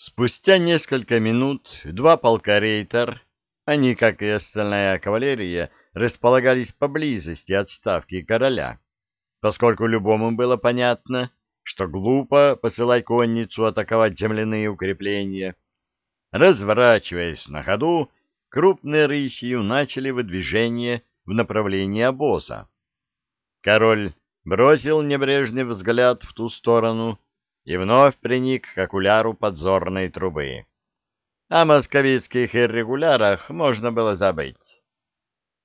Спустя несколько минут два полка рейтер, они, как и остальная кавалерия, располагались поблизости от ставки короля, поскольку любому было понятно, что глупо посылать конницу атаковать земляные укрепления. Разворачиваясь на ходу, крупные рысью начали выдвижение в направлении обоза. Король бросил небрежный взгляд в ту сторону и вновь приник к окуляру подзорной трубы. О московицких иррегулярах можно было забыть.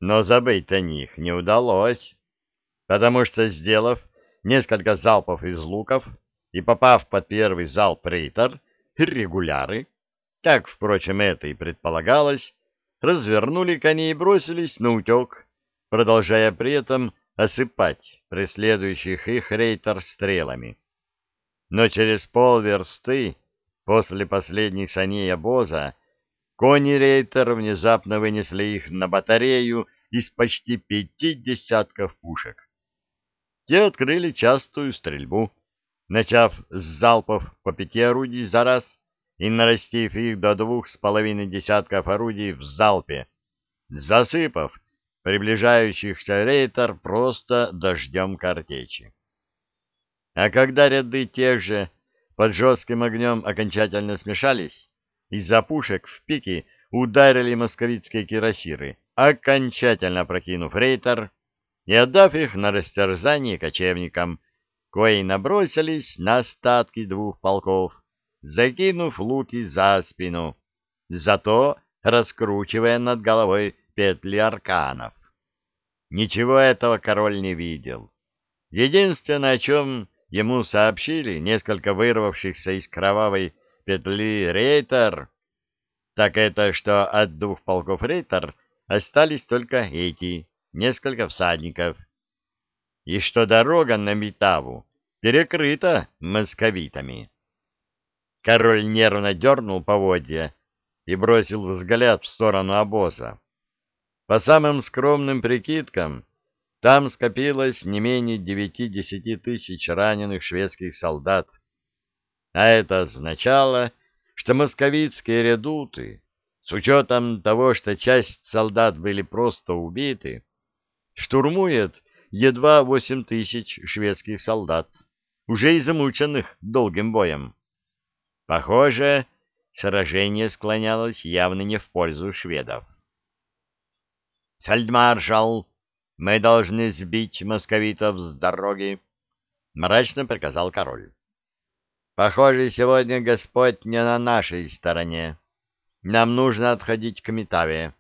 Но забыть о них не удалось, потому что, сделав несколько залпов из луков и попав под первый залп рейтер, иррегуляры, как, впрочем, это и предполагалось, развернули коней и бросились на утек, продолжая при этом осыпать преследующих их рейтер стрелами. Но через полверсты после последних саней обоза кони рейтер внезапно вынесли их на батарею из почти пяти десятков пушек. Те открыли частую стрельбу, начав с залпов по пяти орудий за раз и нарастив их до двух с половиной десятков орудий в залпе, засыпав приближающихся рейтер просто дождем картечи. А когда ряды тех же под жестким огнем окончательно смешались, из-за пушек в пике ударили московицкие кирасиры, окончательно прокинув рейтер и отдав их на растерзание кочевникам, кои набросились на остатки двух полков, закинув луки за спину, зато раскручивая над головой петли арканов. Ничего этого король не видел. Единственное, о чем ему сообщили несколько вырвавшихся из кровавой петли рейтер, так это, что от двух полков рейтер остались только эти, несколько всадников, и что дорога на Митаву перекрыта московитами. Король нервно дернул поводья и бросил взгляд в сторону обоза. По самым скромным прикидкам, там скопилось не менее девяти-десяти тысяч раненых шведских солдат. А это означало, что московицкие редуты, с учетом того, что часть солдат были просто убиты, штурмуют едва восемь тысяч шведских солдат, уже измученных долгим боем. Похоже, сражение склонялось явно не в пользу шведов. «Фельдмаршал, мы должны сбить московитов с дороги», — мрачно приказал король. «Похоже, сегодня Господь не на нашей стороне. Нам нужно отходить к Метаве».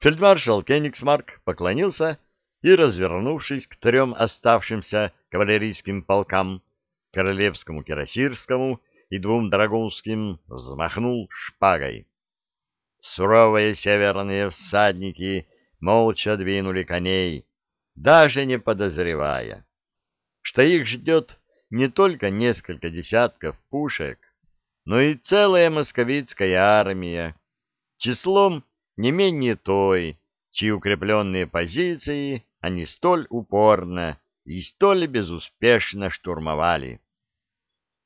Фельдмаршал Кенигсмарк поклонился и, развернувшись к трем оставшимся кавалерийским полкам, королевскому кирасирскому и двум драгунским, взмахнул шпагой. Суровые северные всадники молча двинули коней, даже не подозревая, что их ждет не только несколько десятков пушек, но и целая московицкая армия, числом не менее той, чьи укрепленные позиции они столь упорно и столь безуспешно штурмовали.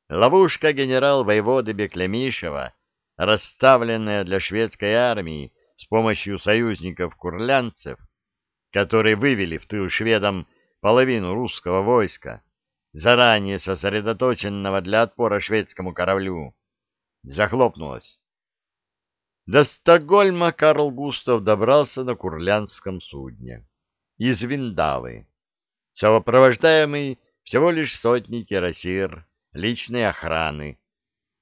Ловушка генерал-воеводы Беклемишева расставленная для шведской армии с помощью союзников-курлянцев, которые вывели в тыл шведам половину русского войска, заранее сосредоточенного для отпора шведскому кораблю, захлопнулась. До Стокгольма Карл Густав добрался на курлянском судне из Виндавы, сопровождаемый всего лишь сотней кирасир личной охраны,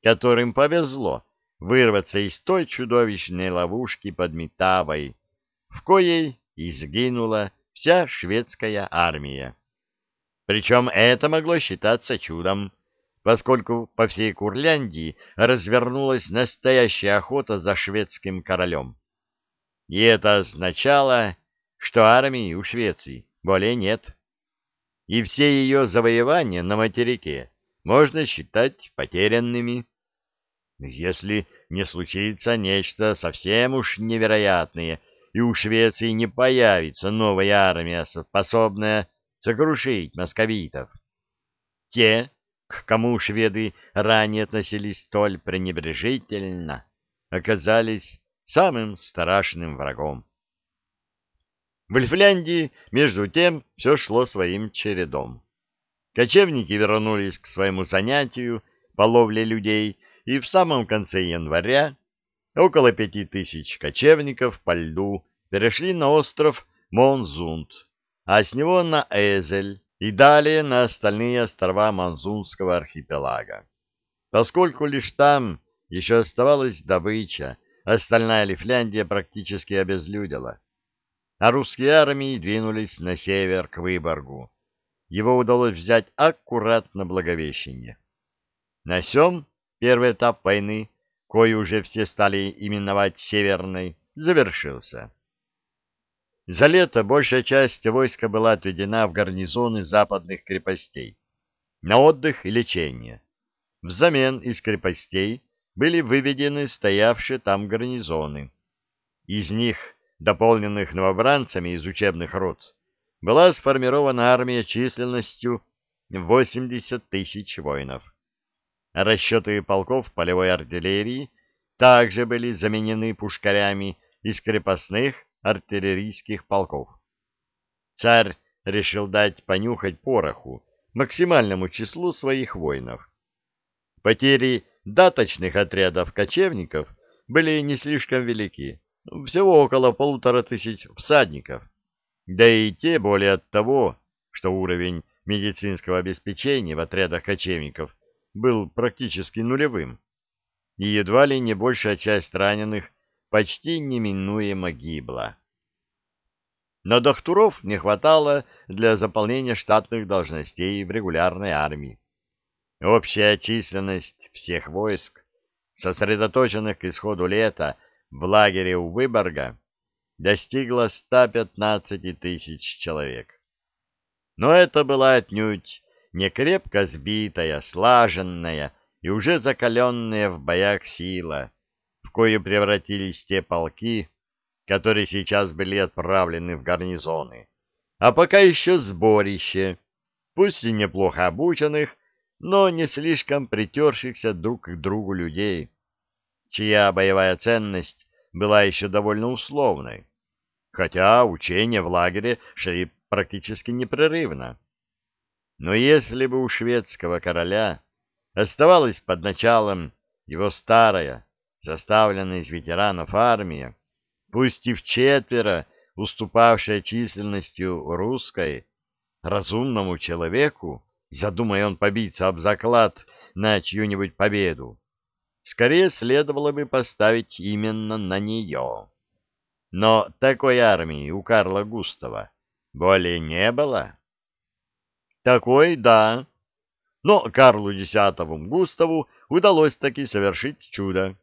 которым повезло вырваться из той чудовищной ловушки под Метавой, в коей изгинула вся шведская армия. Причем это могло считаться чудом, поскольку по всей Курляндии развернулась настоящая охота за шведским королем. И это означало, что армии у Швеции более нет. И все ее завоевания на материке можно считать потерянными. Если не случится нечто совсем уж невероятное, и у Швеции не появится новая армия, способная сокрушить московитов. Те, к кому шведы ранее относились столь пренебрежительно, оказались самым страшным врагом. В Эльфляндии, между тем, все шло своим чередом. Кочевники вернулись к своему занятию по ловле людей, и в самом конце января около пяти тысяч кочевников по льду перешли на остров Монзунд, а с него на Эзель и далее на остальные острова Монзунского архипелага. Поскольку лишь там еще оставалась добыча, остальная Лифляндия практически обезлюдила. А русские армии двинулись на север к Выборгу. Его удалось взять аккуратно Благовещение. На сём первый этап войны, кою уже все стали именовать Северной, завершился. За лето большая часть войска была отведена в гарнизоны западных крепостей на отдых и лечение. Взамен из крепостей были выведены стоявшие там гарнизоны. Из них, дополненных новобранцами из учебных рот, была сформирована армия численностью 80 тысяч воинов. Расчеты полков полевой артиллерии также были заменены пушкарями из крепостных артиллерийских полков. Царь решил дать понюхать пороху максимальному числу своих воинов. Потери даточных отрядов кочевников были не слишком велики, всего около полутора тысяч всадников, да и те более от того, что уровень медицинского обеспечения в отрядах кочевников был практически нулевым, и едва ли не большая часть раненых почти неминуемо гибла. Но докторов не хватало для заполнения штатных должностей в регулярной армии. Общая численность всех войск, сосредоточенных к исходу лета в лагере у Выборга, достигла 115 тысяч человек. Но это была отнюдь не крепко сбитая, слаженная и уже закаленная в боях сила, в кою превратились те полки, которые сейчас были отправлены в гарнизоны, а пока еще сборище, пусть и неплохо обученных, но не слишком притершихся друг к другу людей, чья боевая ценность была еще довольно условной, хотя учения в лагере шли практически непрерывно. Но если бы у шведского короля оставалась под началом его старая, составленная из ветеранов армия, пусть и в четверо уступавшая численностью русской, разумному человеку, задумая он побиться об заклад на чью-нибудь победу, скорее следовало бы поставить именно на нее. Но такой армии у Карла Густава более не было. Такой, да. Но Карлу X Густаву удалось таки совершить чудо.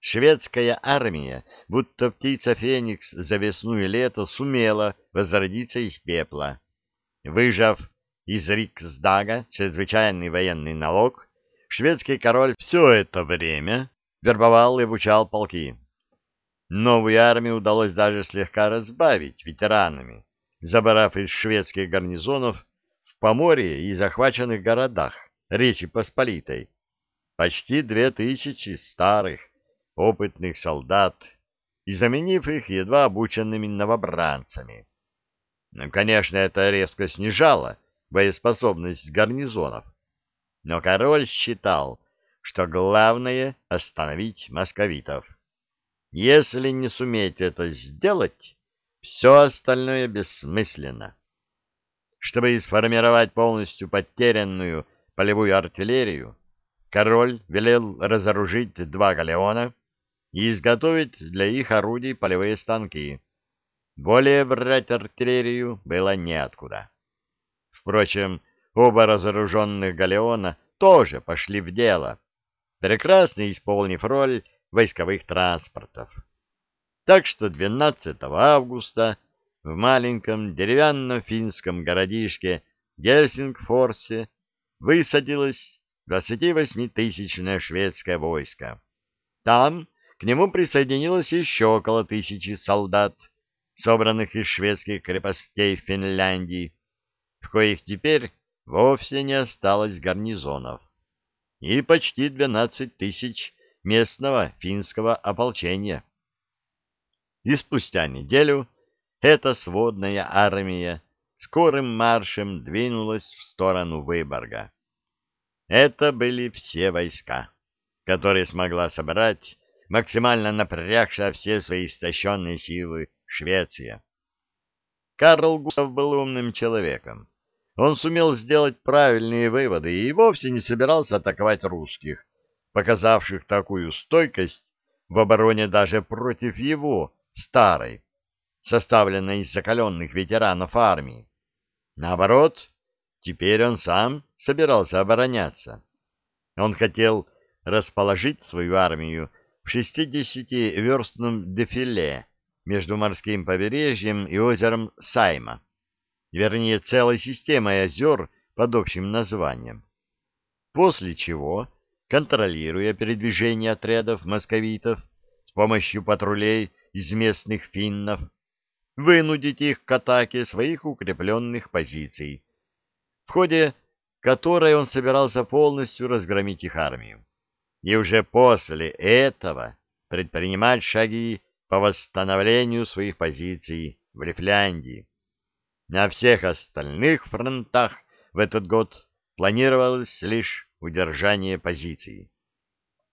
Шведская армия, будто птица Феникс за весну и лето, сумела возродиться из пепла. Выжав из Риксдага чрезвычайный военный налог, шведский король все это время вербовал и обучал полки. Новую армию удалось даже слегка разбавить ветеранами, забрав из шведских гарнизонов Поморье и захваченных городах Речи Посполитой почти две тысячи старых, опытных солдат и заменив их едва обученными новобранцами. Ну, конечно, это резко снижало боеспособность гарнизонов, но король считал, что главное — остановить московитов. Если не суметь это сделать, все остальное бессмысленно. Чтобы сформировать полностью потерянную полевую артиллерию, король велел разоружить два галеона и изготовить для их орудий полевые станки. Более брать артиллерию было неоткуда. Впрочем, оба разоруженных галеона тоже пошли в дело, прекрасно исполнив роль войсковых транспортов. Так что 12 августа в маленьком деревянном финском городишке Гельсингфорсе высадилось 28-тысячное шведское войско. Там к нему присоединилось еще около тысячи солдат, собранных из шведских крепостей Финляндии, в коих теперь вовсе не осталось гарнизонов и почти 12 тысяч местного финского ополчения. И спустя неделю эта сводная армия скорым маршем двинулась в сторону Выборга. Это были все войска, которые смогла собрать, максимально напрягшая все свои истощенные силы Швеция. Карл Густав был умным человеком. Он сумел сделать правильные выводы и вовсе не собирался атаковать русских, показавших такую стойкость в обороне даже против его старой, составленной из закаленных ветеранов армии. Наоборот, теперь он сам собирался обороняться. Он хотел расположить свою армию в шестидесятиверстном дефиле между морским побережьем и озером Сайма, вернее, целой системой озер под общим названием. После чего, контролируя передвижение отрядов московитов с помощью патрулей из местных финнов, вынудить их к атаке своих укрепленных позиций, в ходе которой он собирался полностью разгромить их армию. И уже после этого предпринимать шаги по восстановлению своих позиций в Лифляндии. На всех остальных фронтах в этот год планировалось лишь удержание позиций.